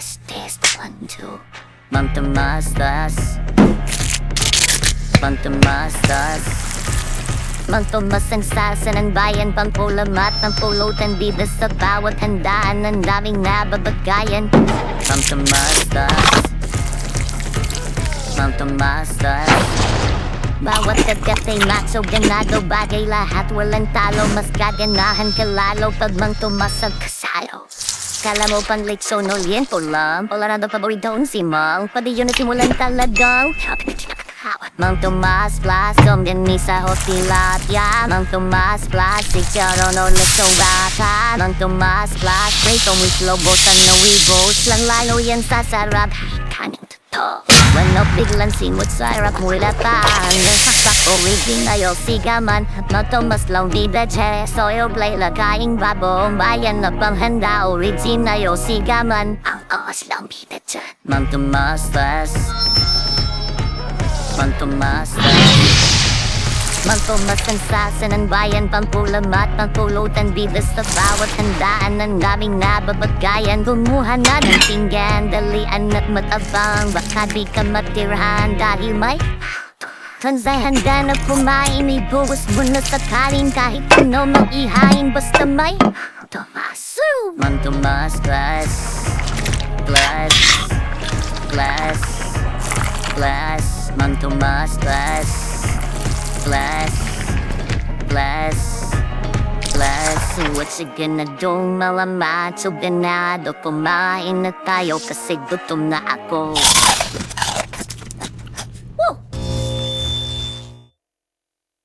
to Mang Tomastas Mang Tomastas Mang Tomas ang sasa ng bayan Pangpulamat ng pulutan Bida sa bawat handaan Ang daming nababagayan Mang Tomastas Mang Tomastas bawat kagat ay macho ganado Bagay lahat walang talo Mas gaganahan ka lalo Pag mang tumasag kasalo Kala mo pang late sonolento lang Wala na daw paboridon si Mal Pwede yun na simulan talagang Mang Tomas Plus, dumdini sa hostilatya Mang Tomas Plus, siguro no lektorata Mang Tomas Plus, rito with lobo sa nawibos Lang lalo yan sa sarap. Kanyo to Manok biglang simot sa harap pa Hanggang saksak o reading ayo sigaman. Matomas lang di beche Soyo play lagaing babong. Bayan na panghanda o reading ayo sigaman. Ang oras lang di beche Mang Tomastas Mang Tomastas Mang Tomas ang sasa ng bayan Pampulamat, pampulutan Bida sa bawat handaan Ang daming nababagayan Kumuha na ng pinggan Dalian at matabang Baka di ka matirahan Dahil may Kansay handa na kumain Ibuwas mo na sa kanin Kahit ano mang ihain Basta may Tomaso Mang Tomas Glass Glass Glass Glass. Mang Tomas Glass Glass, glass, glass What you gonna do, mga macho ganado Kumain na tayo kasi gutom na ako